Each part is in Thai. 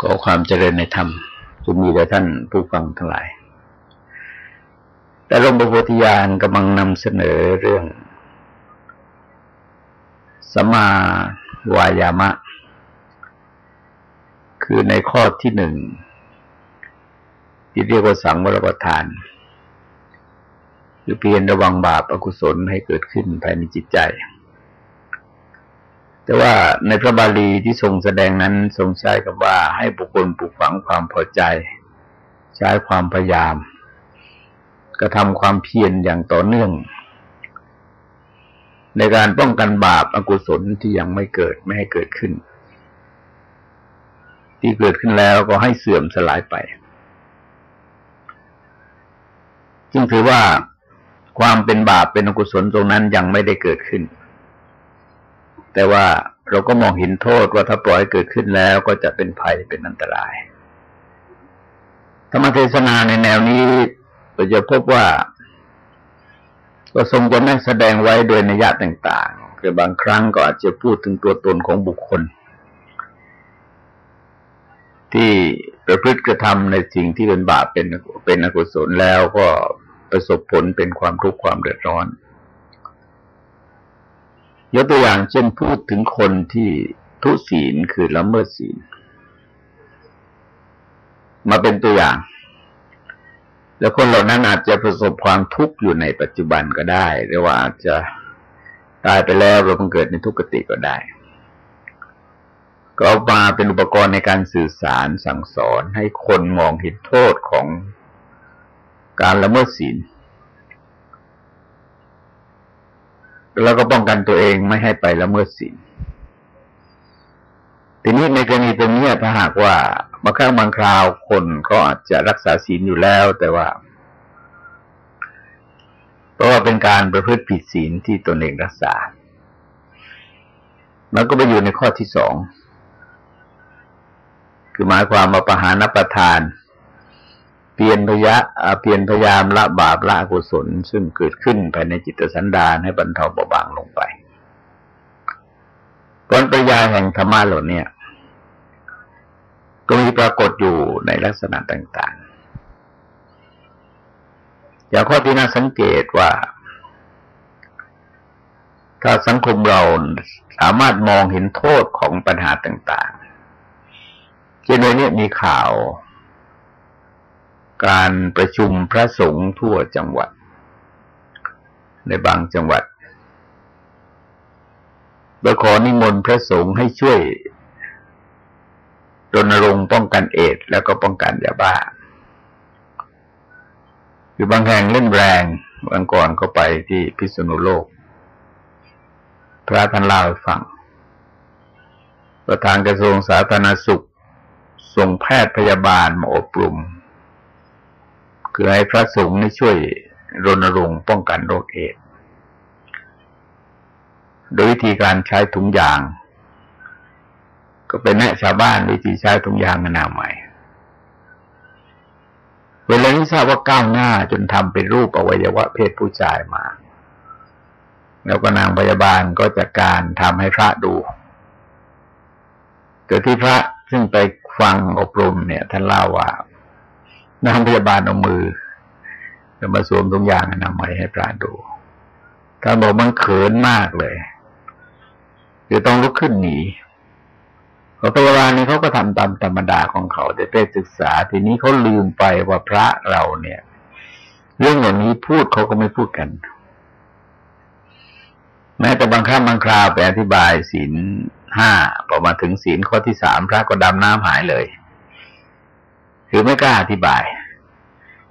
ขอความเจริญในธรรมจงมีแด่ท่านผู้ฟังทั้งหลาย แต่หลวงปู่โพธิญาณกำลังนำเสนอเรื่องสมาวายามะ คือในข้อที่หนึ่งที่เรียกว่าสังวรประทาน คือเพียรระวังบาปอกุศลให้เกิดขึ้นภายในจิตใจ แต่ว่าในพระบาลีที่ทรงแสดงนั้นทรงใช้คำว่าให้บุคคลปลูกฝังความพอใจ ใช้ความพยายาม กระทำความเพียรอย่างต่อเนื่อง ในการป้องกันบาปอากุศลที่ยังไม่เกิดไม่ให้เกิดขึ้น ที่เกิดขึ้นแล้วก็ให้เสื่อมสลายไป จึงถือว่าความเป็นบาปเป็นอกุศลตรงนั้นยังไม่ได้เกิดขึ้น แต่ว่าเราก็มองเห็นโทษว่าถ้าปล่อยเกิดขึ้นแล้วก็จะเป็นภัยเป็นอันตราย ธรรมเทศนาในแนวนี้เราจะพบว่า ก็ทรงจะแม่แสดงไว้โดยนัยยะต่างๆ คือบางครั้งก็อาจจะพูดถึงตัวตนของบุคคล ที่ประพฤติกระทำในสิ่งที่เป็นบาปเป็นเป็นอกุศลแล้วก็ประสบผลเป็นความทุกข์ความเดือดร้อน ยกตัวอย่างเช่นพูดถึงคนที่ทุศีลคือละเมิดศีล มาเป็นตัวอย่าง แล้วคนเหล่านั้นอาจจะประสบความทุกข์อยู่ในปัจจุบันก็ได้ หรือว่าอาจจะตายไปแล้วเราเกิดในทุกขติก็ได้ ก็เอามาเป็นอุปกรณ์ในการสื่อสารสั่งสอนให้คนมองเห็นโทษของการละเมิดศีล แล้วก็ป้องกันตัวเองไม่ให้ไปละเมิดศีลทีนี้ในกรณีตรงนี้ถ้าหากว่าบางครั้งบางคราวคนก็อาจจะรักษาศีลอยู่แล้ว แต่ว่า เพราะว่าเป็นการประพฤติผิดศีลที่ตนเองรักษามันก็ไปอยู่ในข้อที่สองคือหมายความว่าประหารประทาน เปลี่ยนพยะเปลี่ยนพยายามละบาปละกุศล ซึ่งเกิดขึ้นภายในจิตสันดานให้บรรเทาเบาบางลงไปผลประยาแห่งธรรมะเหล่านี้ก็มีปรากฏอยู่ในลักษณะต่าง ๆ อย่างข้อที่น่าสังเกตว่า ถ้าสังคมเราสามารถมองเห็นโทษของปัญหาต่างๆเช่นในนี้มีข่าว การประชุมพระสงฆ์ทั่วจังหวัด ในบางจังหวัดโดยขอนิมนต์พระสงฆ์ให้ช่วยรณรงค์ป้องกันเอดแล้วก็ป้องกันยาบ้าคือบางแห่งเล่นแรงบางก่อนก็ไปที่พิษณุโลก พระท่านเล่าให้ฟัง ประธานกระทรวงสาธารณสุข ส่งแพทย์พยาบาลมาอบรม คือให้พระสงฆ์นี่ช่วยรณรงค์ป้องกันโรคเอดโดยวิธีการใช้ถุงยาง ก็เป็นแนะชาวบ้านวิธีใช้ถุงยางอนามัยเวลานี้ทราบว่าก้าวหน้าจนทำเป็นรูปอวัยวะเพศผู้ชายมา แล้วก็นางพยาบาลก็จัดการทำให้พระดูเกิดที่พระซึ่งไปฟังอบรมเนี่ยท่านเล่าว่า นางพยาบาลเอามือจะมาสวมทุกอย่างอนามัยให้พระดูท่านบอกมันเขินมากเลยคือต้องลุกขึ้นหนีพอพยาบาลนี่เขาก็ทำตามธรรมดาของเขาแต่ไปศึกษา ทีนี้เขาลืมไปว่าพระเราเนี่ย เรื่องอย่างนี้พูดเขาก็ไม่พูดกันแม้แต่บางครั้งบางคราวไปอธิบายศีลห้าพอมาถึงศีลข้อที่สามพระก็ดำน้ำหายเลย คือไม่กล้าอธิบาย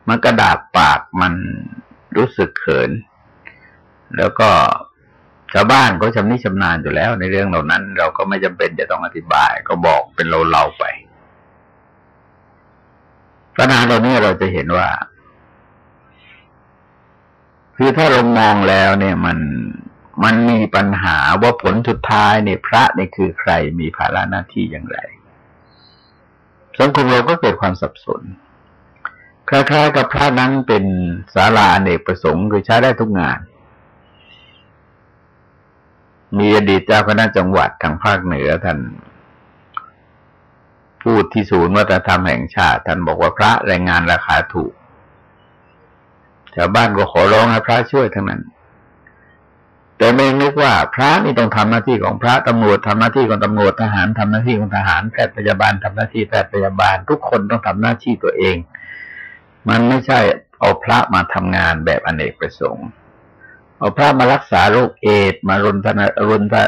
มันกระดาบปากมันรู้สึกเขิน แล้วก็ชาวบ้านก็ชำนิชำนาญอยู่แล้ว ในเรื่องเหล่านั้น เราก็ไม่จำเป็นจะต้องอธิบาย ก็บอกเป็นเราเราไปปัญหาเรานี้เราจะเห็นว่า คือถ้าเรามองแล้วเนี่ยมันมันมีปัญหาว่าผลสุดท้ายเนี่ยพระนี่คือใครมีภาระหน้าที่อย่างไร สังคมเราก็เกิด ความสับสน คล้ายๆกับพระนั้นเป็นศาลาอเนกประสงค์คือใช้ได้ทุกงาน มีอดีตเจ้าคณะจังหวัดทางภาคเหนือท่านพูดที่ศูนย์วัฒนธรรมแห่งชาติ ท่านบอกว่าพระแรงงานราคาถูกชาวบ้านก็ขอร้องให้พระช่วยทั้งนั้น แต่ไม่นึกว่าพระนี่ต้องทำหน้าที่ของพระตำรวจทำหน้าที่ของตำรวจทหารทำหน้าที่ของทหารแพทย์พยาบาลทำหน้าที่แพทย์พยาบาล ทุกคนต้องทำหน้าที่ตัวเอง มันไม่ใช่เอาพระมาทำงานแบบอเนกประสงค์เอาพระมารักษาโรคเอดมารณรณ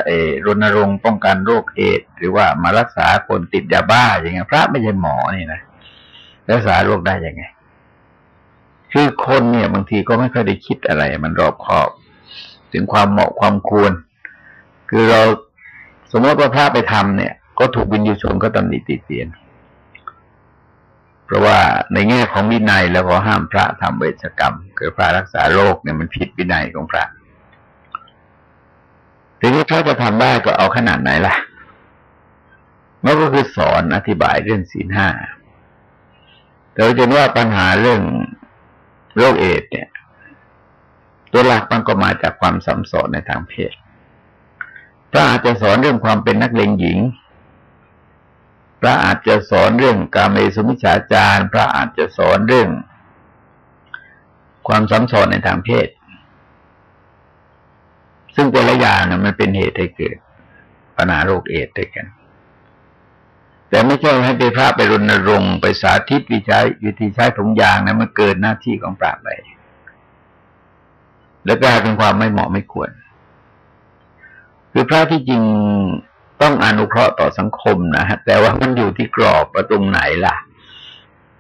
เอรณรงค์ป้องกันโรคเอดหรือว่ามารักษาคนติดยาบ้าอย่างเงี้ยพระไม่ใช่หมอนี่นะรักษาโรคได้ยังไง คือคนเนี่ยบางทีก็ไม่ค่อยได้คิดอะไร มันรอบคอบ ถึงความเหมาะความควร คือเราสมมติว่าพระไปทำเนี่ย ก็ถูกวินยูชนก็ตำหนิติเตียน เพราะว่าในแง่ของวินัยแล้วก็ห้ามพระทำเวชกรรม คือพระรักษาโรคเนี่ยมันผิดวินัยของพระทีนี้พระจะทำได้ก็เอาขนาดไหนล่ะมันก็คือสอนอธิบายเรื่องศีลห้าแต่เราจะว่าปัญหาเรื่องโรคเอดเนี่ย ตัวหลักมันก็มาจากความสัมสอนในทางเพศพระอาจจะสอนเรื่องความเป็นนักเลงหญิง พระอาจจะสอนเรื่องการเมสุมิชาจารพระอาจจะสอนเรื่อง ความสัมสอนในทางเพศ ซึ่งแต่ละอย่างนะมันเป็นเหตุให้เกิดปัญหาโรคเอดด้วยกัน แต่ไม่ใช่ให้ไปพระไปรณรงค์ไปสาธิตวิจัยวิธีใช้ถุงยางนะมันเกินหน้าที่ของพระไป แล้วกลายเป็นความไม่เหมาะไม่ควร คือพระที่จริงต้องอนุเคราะห์ต่อสังคมนะฮะแต่ว่ามันอยู่ที่กรอบว่าตรงไหนล่ะ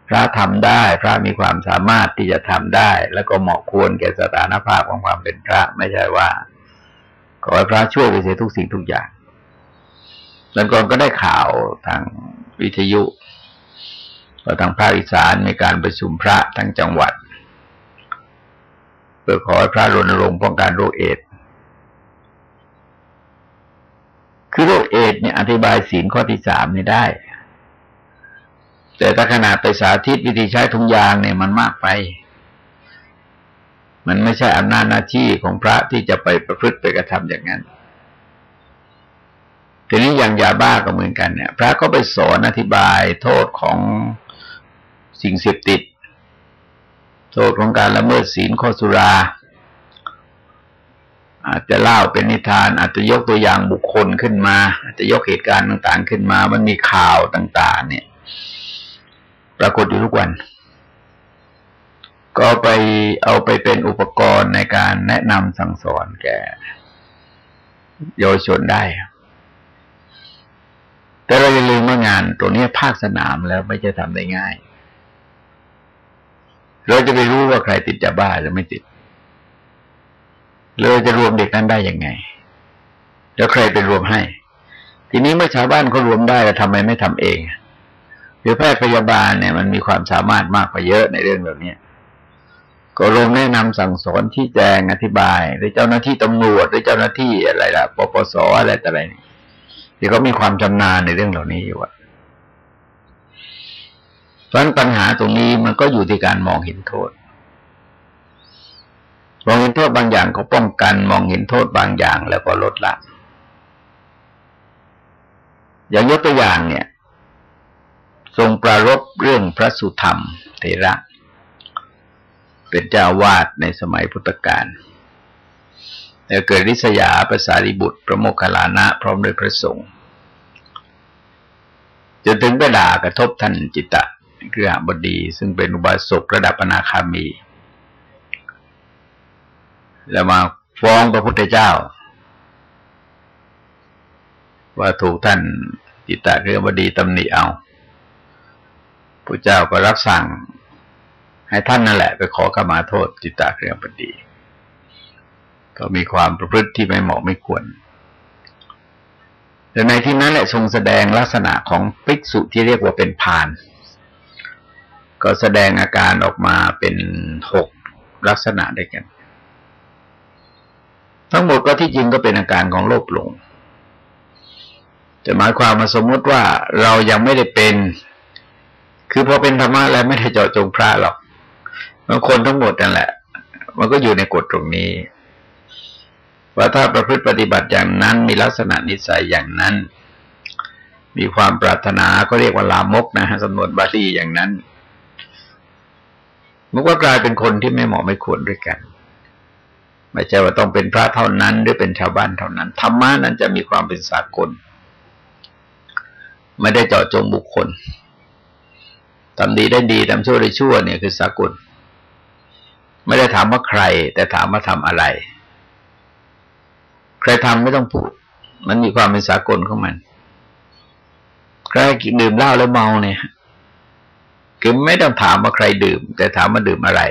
พระทำได้ พระมีความสามารถที่จะทำได้ แล้วก็เหมาะควรแก่สถานภาพของความเป็นพระ ไม่ใช่ว่าขอให้พระช่วยไปเสียทุกสิ่งทุกอย่างแล้วก่อนก็ได้ข่าวทางวิทยุว่าทางภาคอีสานมีการประชุมพระทั้งจังหวัด พื่อขอให้พระรณรงค์ป้องกันโรคเอดคือโรคเอดเนี่ยอธิบายศีลข้อที่สามนี่ได้ แต่ถ้าขนาดไปสาธิตวิธีใช้ทุงยางเนี่ยมันมากไป มันไม่ใช่อำนาจหน้าที่ของพระที่จะไปประพฤติไปกระทำอย่างนั้นทีนี้อย่างยาบ้าก็เหมือนกันเนี่ย พระก็ไปสอนอธิบายโทษของสิ่งเสพติด โทษของการละเมิดศีลข้อสุรา อาจจะเล่าเป็นนิทาน อาจจะยกตัวอย่างบุคคลขึ้นมา อาจจะยกเหตุการณ์ต่างๆขึ้นมา มันมีข่าวต่าง ๆ เนี่ย ปรากฏอยู่ทุกวัน ก็ไปเอาไปเป็นอุปกรณ์ในการแนะนำสั่งสอนแก่เยาวชนได้ แต่เราอย่าลืมว่างานตัวนี้ภาคสนามแล้วไม่จะทำได้ง่าย เราจะไปรู้ว่าใครติดยาบ้าหรือไม่ติดเลยจะรวมเด็กนั้นได้ยังไง แล้วใครเป็นรวมให้ ทีนี้เมื่อชาวบ้านเขารวมได้แล้วทำไมไม่ทำเองหรือแพทย์พยาบาลเนี่ย มันมีความสามารถมากกว่าเยอะในเรื่องแบบนี้ก็ลงแนะนำสั่งสอนที่แจงอธิบายหรือเจ้าหน้าที่ตำรวจหรือเจ้าหน้าที่อะไรล่ะปปสอะไรต่ออะไรนี่ที่เขามีความชำนาญในเรื่องเหล่านี้อยู่อะ เพราะปัญหาตรงนี้มันก็อยู่ที่การมองเห็นโทษ มองเห็นโทษบางอย่างก็ป้องกัน มองเห็นโทษบางอย่างแล้วก็ลดละ อย่างยกตัวอย่างเนี่ย ทรงประรบเรื่องพระสุธรรมเทระ เป็นเจ้าวาดในสมัยพุทธกาลแล้วเกิดริษยาภาษาริบุตร พระโมคคัลลานะ พร้อมด้วยพระสงฆ์จนถึงไปด่ากระทบท่านจิตตะ คือหบดี ซึ่งเป็นอุบาสกระดับอนาคามี แล้วมาฟ้องพระพุทธเจ้า ว่าถูกท่านจิตตะเรือบดีตำหนิเอาพระเจ้าก็รับสั่งให้ท่านนั่นแหละ ไปขอกมาโทษจิตตะเรือบดี ก็มีความประพฤติที่ไม่เหมาะไม่ควร แต่ในที่นั้นแหละทรงแสดงลักษณะของภิกษุที่เรียกว่าเป็นพาน ก็แสดงอาการออกมาเป็นหกลักษณะด้วยกัน ทั้งหมดก็ที่จริงก็เป็นอาการของโลภหลงจะหมายความมาสมมติว่าเรายังไม่ได้เป็น คือพอเป็นธรรมะแล้วไม่ได้เจาะจงพระหรอกบางคนทั้งหมดนั่นแหละ มันก็อยู่ในกฎตรงนี้ ว่าถ้าประพฤติปฏิบัติอย่างนั้นมีลักษณะนิสัยอย่างนั้น มีความปรารถนาก็เรียกว่าลามกนะฮะสำนวนบาลีอย่างนั้น มันก็กลายเป็นคนที่ไม่เหมาะไม่ควรด้วยกัน ไม่ใช่ว่าต้องเป็นพระเท่านั้น หรือเป็นชาวบ้านเท่านั้นธรรมะนั้นจะมีความเป็นสากล ไม่ได้เจาะจงบุคคลทำดีได้ดีทำชั่วได้ชั่วเนี่ยคือสากล ไม่ได้ถามว่าใคร แต่ถามว่าทำอะไร ใครทำไม่ต้องพูด มันมีความเป็นสากลของมันใครดื่มเหล้าแล้วเมาเนี่ย คือไม่ต้องถามว่าใครดื่ม แต่ถามว่าดื่มอะไร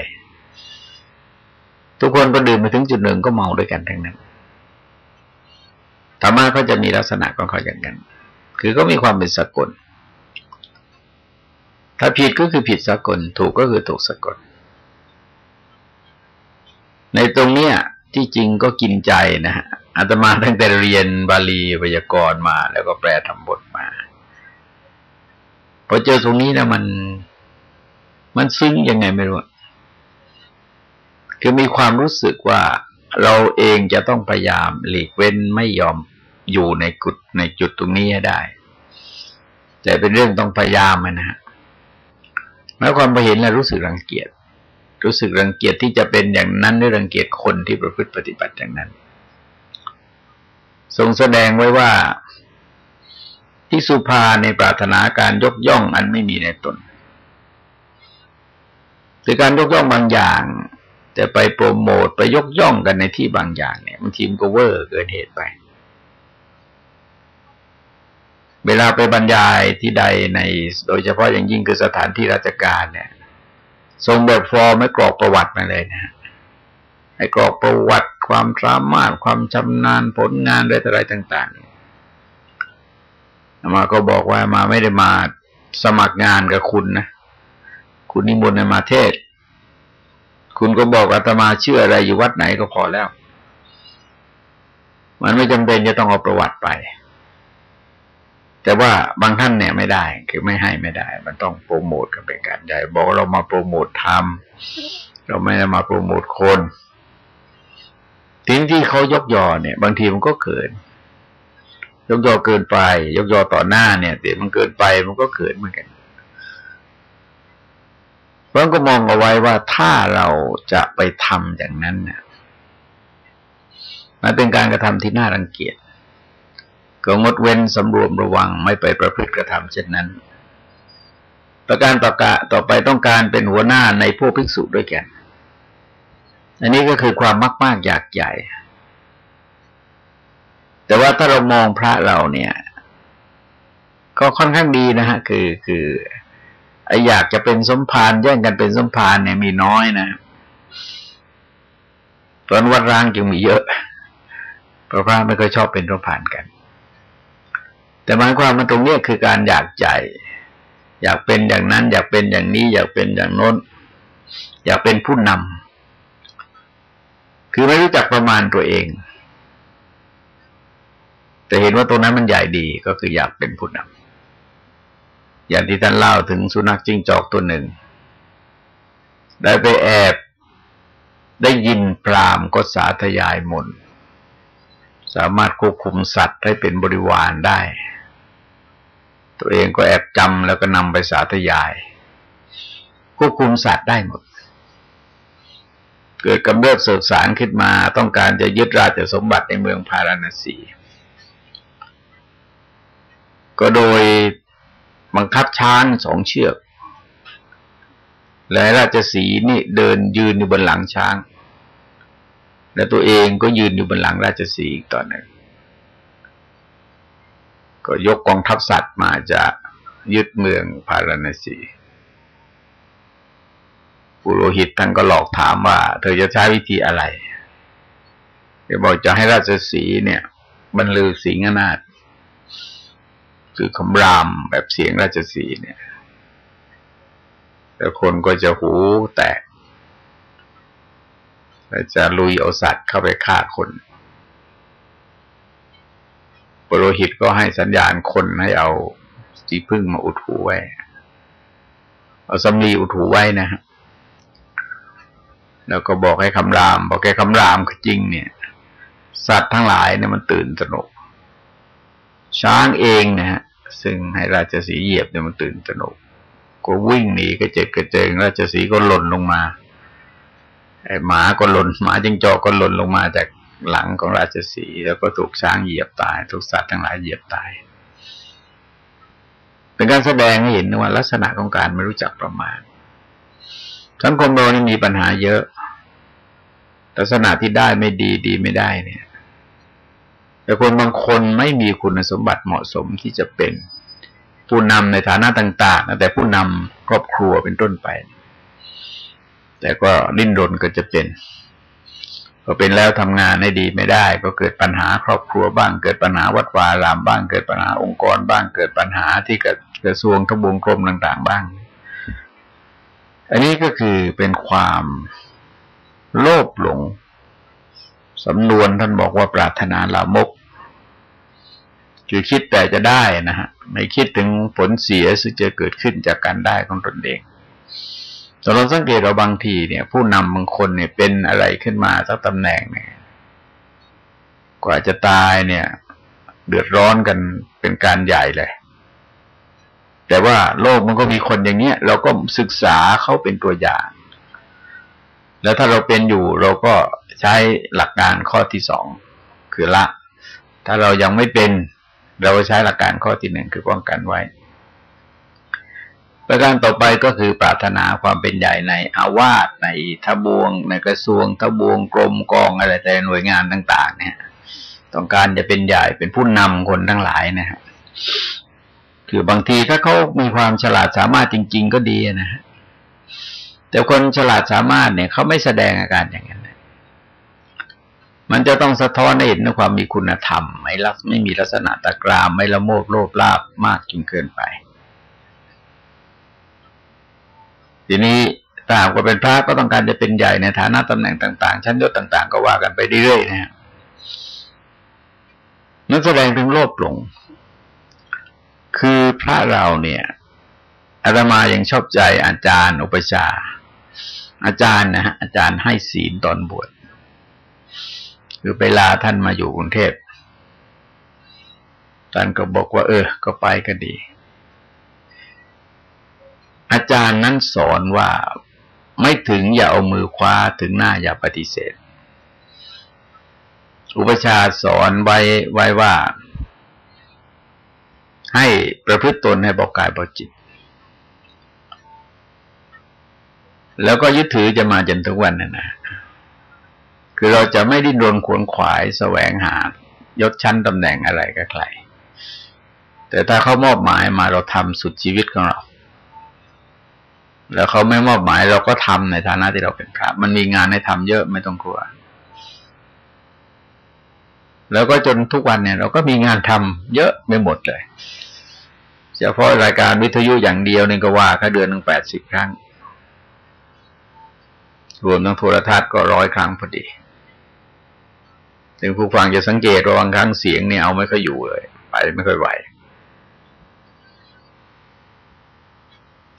ทุกคนก็ดื่มไปถึงจุดหนึ่งก็เมาด้วยกันทั้งนั้นธรรมะก็จะมีลักษณะของเขาอย่างนั้น คือก็มีความเป็นสากล ถ้าผิดก็คือผิดสากล ถูกก็คือถูกสากล ในตรงเนี้ยที่จริงก็กินใจนะฮะอาตมาตั้งแต่เรียนบาลีไวยากรณ์มา แล้วก็แปลทำบทมา พอเจอตรงนี้นะมัน มันซึ้งยังไงไม่รู้คือมีความรู้สึกว่าเราเองจะต้องพยายามหลีกเว้นไม่ยอมอยู่ในกุดในจุดตรงนี้ให้ได้ แต่เป็นเรื่องต้องพยายามนะฮะแม้ความไปเห็นแล้วรู้สึกรังเกียจ รู้สึกรังเกียจที่จะเป็นอย่างนั้นหรือรังเกียจคนที่ประพฤติปฏิบัติอย่างนั้น ทรงแสดงไว้ว่าที่สุภาในปรารถนาการยกย่องอันไม่มีในตน คือการยกย่องบางอย่างจะไปโปรโมทไปยกย่องกันในที่บางอย่างเนี่ยบางทีมก็เวอร์เกินเหตุไป เวลาไปบรรยายที่ใดใน โดยเฉพาะอย่างยิ่งคือสถานที่ราชการเนี่ยทรงแบบฟอร์มไม่กรอกประวัติมาเลยนะให้กรอกประวัติความสามารถความชำนาญผลงานอะไรต่างๆมาก็บอกว่ามาไม่ได้มาสมัครงานกับคุณนะ คุณนิมนต์มาเทศ คุณก็บอกอาตมาเชื่ออะไรอยู่วัดไหนก็พอแล้ว มันไม่จำเป็นจะต้องเอาประวัติไป แต่ว่าบางท่านเนี่ยไม่ได้ คือไม่ให้ไม่ได้ มันต้องโปรโมทกันเป็นการใหญ่ บอกเรามาโปรโมททำเราไม่ได้มาโปรโมทคนทิ้งที่เขายกยอเนี่ย บางทีมันก็เกินยกยอเกินไป ยกยอต่อหน้าเนี่ยแต่มันเกินไปมันก็เกินเหมือนกัน ราะก็มองเอาไว้ว่าถ้าเราจะไปทำอย่างนั้นเนี่ยมันเป็นการกระทำที่น่ารังเกียจก็งดเว้นสำรวมระวังไม่ไปประพฤติกระทำเช่นนั้น ประการต่อกะต่อไปต้องการเป็นหัวหน้าในพวกภิกษุด้วยกัน อันนี้ก็คือความมากมากอยากใหญ่ แต่ว่าถ้าเรามองพระเราเนี่ย ก็ค่อนข้างดีนะฮะ คือคือ ไออยากจะเป็นสมภารแย่งกันเป็นสมภารเนี่ยมีน้อยนะตอนวัดร้างจึงมีเยอะเพราะพระไม่เคยชอบเป็นสมภารกัน แต่หมายความมันตรงนี้คือการอยากใจ อยากเป็นอย่างนั้น อยากเป็นอย่างนี้ อยากเป็นอย่างโน้น อยากเป็นผู้นำคือไม่รู้จักประมาณตัวเอง แต่เห็นว่าตรงนั้นมันใหญ่ดีก็คืออยากเป็นผู้นำ อย่างที่ท่านเล่าถึงสุนัขจิ้งจอกตัวหนึ่ง ได้ไปแอบได้ยินพรามก็สาธยายมนสามารถควบคุมสัตว์ให้เป็นบริวารได้ ตัวเองก็แอบจำแล้วก็นำไปสาธยาย ควบคุมสัตว์ได้หมด เกิดกำเริบเสกสารขึ้นมาต้องการจะยึดราชสมบัติในเมืองพาราณสี ก็โดย บังคับช้างสองเชือก และราชสีนี่เดินยืนอยู่บนหลังช้าง และตัวเองก็ยืนอยู่บนหลังราชสีอีกตอนหนึ่งก็ยกกองทัพสัตว์มาจะยึดเมืองพาราณสีปุโรหิตท่านก็หลอกถามว่า เธอจะใช้วิธีอะไรเดี๋ยวบอกจะให้ราชสีเนี่ย บรรลือสิงหนาฏ คือคำรามแบบเสียงราชสีเนี่ย แต่คนก็จะหูแตกและจะลุยเอาสัตว์เข้าไปฆ่าคนปรหิตก็ให้สัญญาณคนให้เอาสีพึ่งมาอุดหูไว้ เอาสำลีอุดหูไว้นะฮะ แล้วก็บอกให้คำราม บอกแกคำรามคือจริงเนี่ย สัตว์ทั้งหลายเนี่ยมันตื่นสนุก ช้างเองนะฮะ ซึ่งให้ราชสีเหยียบเนี่ยมันตื่นตระหนกก็วิ่งหนีกระเจิดกระเจิงราชสีก็หล่นลงมาไอ้หมาก็หล่นหมาจิงจอกก็หล่นลงมาจากหลังของราชสีแล้วก็ถูกช้างเหยียบตาย ถูกสัตว์ทั้งหลายเหยียบตาย เป็นการแสดงให้เห็นว่าลักษณะของการไม่รู้จักประมาณ สังคมเรานี่มีปัญหาเยอะ ลักษณะที่ได้ไม่ดีดีไม่ได้เนี่ย แต่คนบางคนไม่มีคุณสมบัติเหมาะสมที่จะเป็น ผู้นำในฐานะต่างๆแต่ผู้นำครอบครัวเป็นต้นไป แต่ก็ดิ้นรนก็จะเป็นพอเป็นแล้วทำงานให้ดีไม่ได้ ก็เกิดปัญหาครอบครัวบ้าง เกิดปัญหาวัดวารามบ้าง เกิดปัญหาองค์กรบ้าง เกิดปัญหาที่กระทรวงทบวงกรมต่างๆ บ้าง อันนี้ก็คือเป็นความโลภหลงสำนวนท่านบอกว่าปรารถนาลามก คือคิดแต่จะได้นะฮะไม่คิดถึงผลเสียซึ่งจะเกิดขึ้นจากการได้ของตนเองแต่เราสังเกตเราบางทีเนี่ย ผู้นำบางคนเนี่ยเป็นอะไรขึ้นมาสักตำแหน่งเนี่ยกว่าจะตายเนี่ย เดือดร้อนกันเป็นการใหญ่เลย แต่ว่าโลกมันก็มีคนอย่างเนี้ย เราก็ศึกษาเขาเป็นตัวอย่าง แล้วถ้าเราเป็นอยู่เราก็ใช้หลักการข้อที่สองคือละ ถ้าเรายังไม่เป็น เราใช้หลักการข้อที่หนึ่งคือป้องกันไว้ ประการต่อไปก็คือปรารถนาความเป็นใหญ่ในอาวาสในทบวง ในกระทรวงทบวงกรมกองอะไรแต่หน่วยงานต่าง ๆ เนี่ย ต้องการจะเป็นใหญ่เป็นผู้นำคนทั้งหลายนะฮะคือบางทีถ้าเขามีความฉลาดสามารถจริง ๆ ก็ดีนะฮะแต่คนฉลาดสามารถเนี่ยเขาไม่แสดงอาการอย่างนั้น มันจะต้องสะท้อนให้เห็นในความมีคุณธรรม ไม่ลักไม่มีลักษณะตะกราม ไม่ละโมบโลภลาบมากจนเกินไป ทีนี้ถ้าหากว่าเป็นพระก็ต้องการจะเป็นใหญ่ในฐานะตำแหน่งต่างๆ ชั้นยศต่าง ๆ ก็ว่ากันไปเรื่อยๆนะฮะนั่นแสดงถึงโลภหลง คือพระเราเนี่ยอาตมายังชอบใจอาจารย์อุปชา อาจารย์นะฮะอาจารย์ให้ศีลตอนบวช คือไปลาท่านมาอยู่กรุงเทพท่านก็บอกว่า เออ ก็ไปก็ดี อาจารย์นั้นสอนว่าไม่ถึงอย่าเอามือคว้าถึงหน้าอย่าปฏิเสธ อุปชาสอนไว้ไว้ว่า ให้ประพฤติตนให้บอกกายบอกจิต แล้วก็ยึดถือจะมาจนทุกวันนั่นนะ คือเราจะไม่ดิ้นรนขวนขวายแสวงหายศชั้นตำแหน่งอะไรกับใคร แต่ถ้าเขามอบหมายมาเราทำสุดชีวิตของเรา แล้วเขาไม่มอบหมายเราก็ทำในฐานะที่เราเป็นพระ มันมีงานให้ทำเยอะไม่ต้องกลัว แล้วก็จนทุกวันเนี่ย เราก็มีงานทำเยอะไม่หมดเลยเฉพาะรายการวิทยุอย่างเดียวนี่ก็ว่าก็เดือนหนึ่งแปดสิบครั้ง รวมทั้งโทรทัศน์ก็ร้อยครั้งพอดี ถึงผู้ฟังจะสังเกตว่าบางครั้งเสียงเนี่ยเอาไม่ค่อยอยู่เลย ไปไม่ค่อยไหว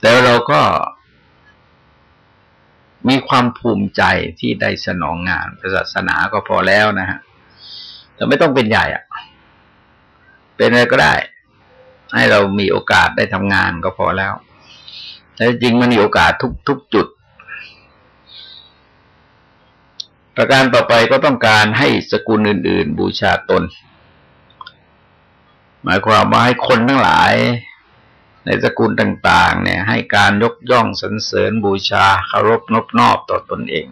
แต่เราก็มีความภูมิใจที่ได้สนองงานศาสนาก็พอแล้วนะฮะแต่ไม่ต้องเป็นใหญ่อะเป็นอะไรก็ได้ ให้เรามีโอกาสได้ทำงานก็พอแล้วแต่จริงมันมีโอกาสทุกทุกจุด ประการต่อไปก็ต้องการให้สกุลอื่น ๆ บูชาตน หมายความว่าให้คนทั้งหลายในสกุลต่าง ๆ เนี่ย ให้การยกย่องสรรเสริญบูชาเคารพนบนอบต่อตนเอง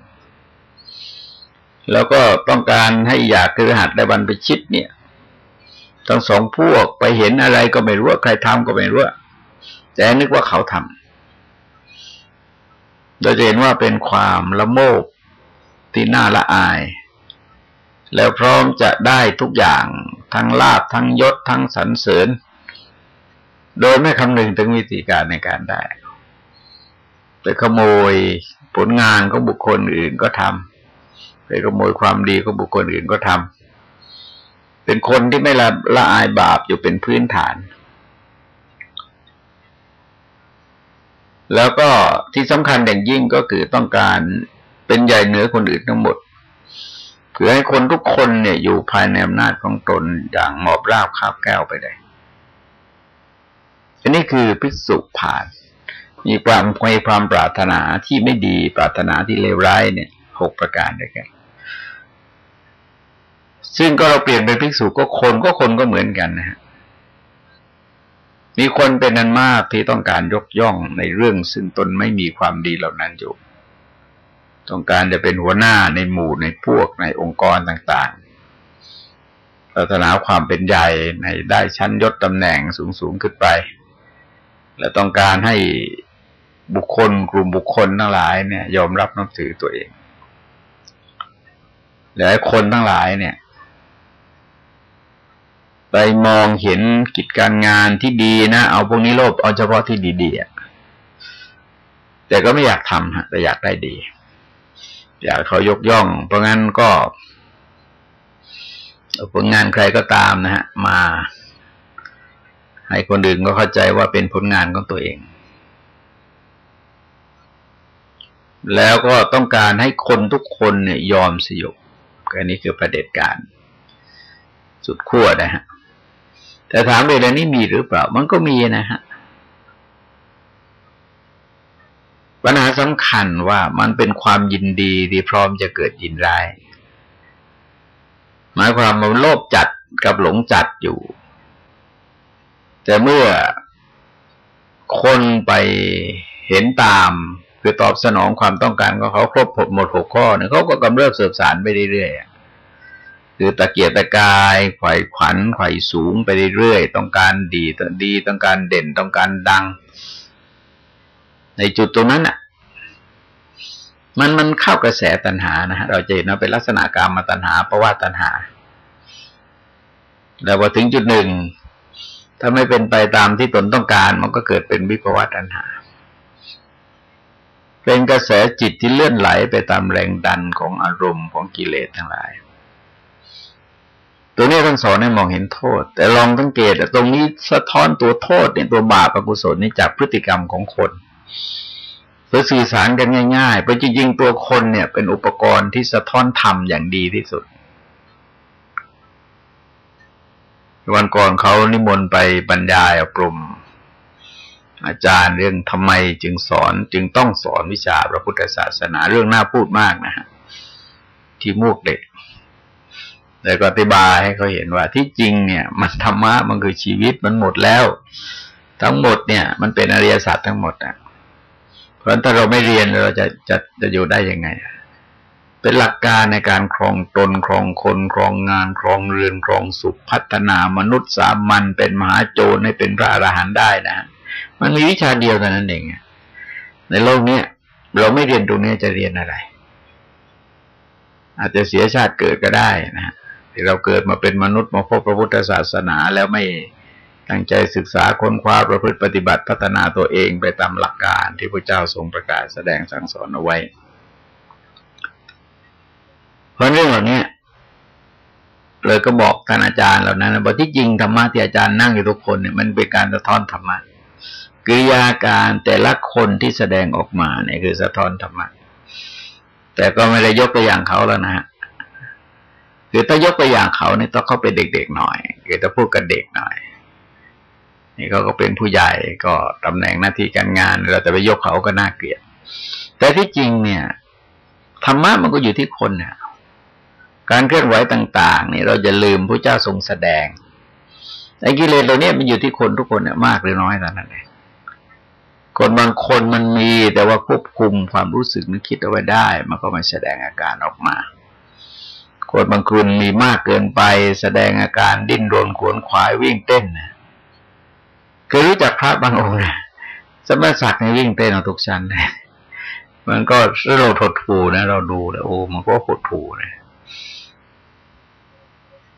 แล้วก็ต้องการให้อยากคือหัดได้บรรพชิตเนี่ย ทั้งสองพวกไปเห็นอะไรก็ไม่รู้ว่าใครทำก็ไม่รู้แต่นึกว่าเขาทำโดยเห็นว่าเป็นความละโมบ ที่น่าละอาย แล้วพร้อมจะได้ทุกอย่างทั้งลาบทั้งยศทั้งสรรเสริญ โดยไม่คำนึงถึงวิธีการในการได้ไปขโมยผลงานของบุคคลอื่นก็ทำไปขโมยความดีของบุคคลอื่นก็ทำเป็นคนที่ไม่ละละอายบาปอยู่เป็นพื้นฐานแล้วก็ที่สำคัญอย่างยิ่งก็คือต้องการ เป็นใหญ่เหนือคนอื่นทั้งหมดเพื่อให้คนทุกคนเนี่ยอยู่ภายในอำนาจของตนอย่างหมอบราบคาบแก้วไปได้ อันนี้คือภิกษุผ่าน มีความมีความปรารถนาที่ไม่ดีปรารถนาที่เลวร้ายเนี่ยหกประการด้วยกัน ซึ่งก็เราเปลี่ยนเป็นภิกษุก็คนก็คนก็เหมือนกันนะฮะ มีคนเป็นนันมากที่ต้องการยกย่องในเรื่องซึ่งตนไม่มีความดีเหล่านั้นอยู่ ต้องการจะเป็นหัวหน้าในหมู่ในพวกในองค์กรต่างๆ ปรารถนาความเป็นใหญ่ในได้ชั้นยศตำแหน่งสูงๆขึ้นไป และต้องการให้บุคคลกลุ่มบุคคลทั้งหลายเนี่ย ยอมรับนับถือตัวเองและคนทั้งหลายเนี่ย ไปมองเห็นกิจการงานที่ดีนะ เอาพวกนี้โลภเอาเฉพาะที่ดีๆแต่ก็ไม่อยากทำฮะแต่อยากได้ดี อยากเขายกย่อง เพราะงั้นก็ผลงานใครก็ตามนะฮะ มา ให้คนอื่นก็เข้าใจว่าเป็นผลงานของตัวเอง แล้วก็ต้องการให้คนทุกคนเนี่ยยอมสยบอันนี้คือประเด็จการ สุดขั้วนะฮะแต่ถามเวลานี้มีหรือเปล่า มันก็มีนะฮะ ปัญหาสำคัญว่ามันเป็นความยินดีที่พร้อมจะเกิดยินร้าย หมายความว่าโลภจัดกับหลงจัดอยู่ แต่เมื่อคนไปเห็นตามคือตอบสนองความต้องการของเขาครบหมดหกข้อเนี่ยเขาก็กำเริบเสบสารไปเรื่อยๆคือตะเกียกตะกายไขว่ขวัญไขว่สูงไปเรื่อยๆต้องการดีดีต้องการเด่นต้องการดัง ในจุดตรงนั้นอะ มันมันเข้ากระแสตัณหานะฮะเราจะเห็นว่าเป็นลักษณะการมาตัณหาเพราะว่าตัณหา แล้วพอถึงจุดหนึ่งถ้าไม่เป็นไปตามที่ตนต้องการ มันก็เกิดเป็นวิภวตัณหา เป็นกระแสจิตที่เลื่อนไหลไปตามแรงดันของอารมณ์ของกิเลสทั้งหลาย ตัวนี้ท่านสอนให้มองเห็นโทษ แต่ลองสังเกตตรงนี้สะท้อนตัวโทษเนี่ยตัวบาปอกุศลนี่จากพฤติกรรมของคน เพื่อสื่อสารกันง่ายๆเพราะจริงๆตัวคนเนี่ย เป็นอุปกรณ์ที่สะท้อนธรรมอย่างดีที่สุด วันก่อนเขานิมนต์ไปบรรยายอบรมอาจารย์เรื่องทำไมจึงสอนจึงต้องสอนวิชาพระพุทธศาสนาเรื่องน่าพูดมากนะฮะที่มูกเด็กแล้วก็อธิบายให้เขาเห็นว่าที่จริงเนี่ย มันธรรมะมันคือชีวิตมันหมดแล้ว ทั้งหมดเนี่ย มันเป็นอริยสัจทั้งหมดอะ ราะถ้าเราไม่เรียนเราจะจะจะอยู่ได้ยังไง เป็นหลักการในการครองตนครองคนครองงานครองเรือนครองสุขพัฒนามนุษย์สามัญเป็นมหาโจรให้เป็นพระอรหันต์ได้นะ มันมีวิชาเดียวเท่านั้นเองในโลกนี้เราไม่เรียนตรงนี้จะเรียนอะไร อาจจะเสียชาติเกิดก็ได้นะที่เราเกิดมาเป็นมนุษย์มาพบพระพุทธศาสนาแล้วไม่ ตั้งใจศึกษาค้นคว้าประพฤติปฏิบัติพัฒนาตัวเองไปตามหลักการที่พระเจ้าทรงประกาศแสดงสั่งสอนเอาไว้ เพราะเรื่องเหล่านี้เลยก็บอกท่านอาจารย์เหล่านั้นบอกที่จริงธรรมะที่อาจารย์นั่งอยู่ทุกคนเนี่ยมันเป็นการสะท้อนธรรมะกิริยาการแต่ละคนที่แสดงออกมาเนี่ยคือสะท้อนธรรมะแต่ก็ไม่ได้ยกตัวอย่างเขาแล้วนะฮะคือถ้ายกตัวอย่างเขาเนี่ยต้องเขาเป็นเด็กๆหน่อยคือถ้าพูดกับเด็กหน่อย นี่เขาก็เป็นผู้ใหญ่ก็ตำแหน่งหน้าที่การงาน เราแต่ไปยกเขาก็น่าเกลียด แต่ที่จริงเนี่ยธรรมะมันก็อยู่ที่คนนี่ยการเคลื่อนไหวต่างๆนี่เราจะลืมพระเจ้าทรงแสดงไอ้กิเลสตัวนี้มันอยู่ที่คนทุกคนเนี่ยมากหรือน้อยแต่นั้นเองคนบางคนมันมีแต่ว่าควบคุมความรู้สึกนึกคิดเอาไว้ได้ มันก็มาแสดงอาการออกมา คนบางคนมีมากเกินไป แสดงอาการดิ้นรนขวนขวายวิ่งเต้นนะ คยรู้จักพระบางองค์นะสมณศักดิ์ในวิ่งเต้นเอาทุกชั้นนะมันก็เราถดถูนะ เราดูแล้วโอ้มันก็หดถูนะ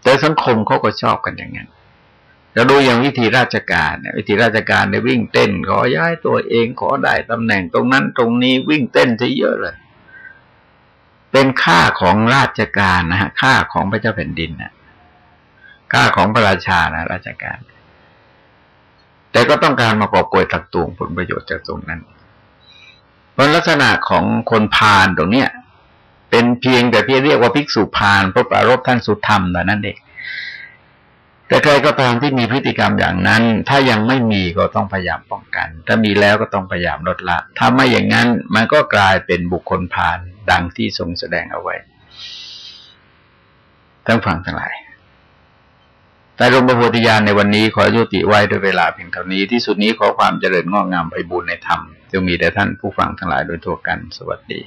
แต่สังคมเขาก็ชอบกันอย่างนั้นเราดูอย่างวิธีราชการเนี่ยวิธีราชการในวิ่งเต้น ขอย้ายตัวเองขอได้ตำแหน่งตรงนั้นตรงนี้วิ่งเต้นซะเยอะเลย เป็นค่าของราชการนะฮะค่าของพระเจ้าแผ่นดินนะค่าของพระราชานะราชการ แต่ก็ต้องการมากอบโกยตักตวงผลประโยชน์จากตรงนั้นเพราะลักษณะของคนพาลตรงเนี้ยเป็นเพียงแต่เพียงเรียกว่าภิกษุพาลพระปรารบท่านสุธรรมแต่นั้นเองแต่ใครก็ตามที่มีพฤติกรรมอย่างนั้น ถ้ายังไม่มีก็ต้องพยายามป้องกัน ถ้ามีแล้วก็ต้องพยายามลดละ ถ้าไม่อย่างนั้นมันก็กลายเป็นบุคคลผ่านดังที่ทรงแสดงเอาไว้ทั้งฟังทั้งหลาย แต่รมประโพธิญาณในวันนี้ขอยุติไว้ด้วยเวลาเพียงเท่านี้ที่สุดนี้ขอความเจริญงอกงามไปบูรณนธรรมจะมีแด่ท่านผู้ฟังทั้งหลายโดยทั่วกันสวัสดี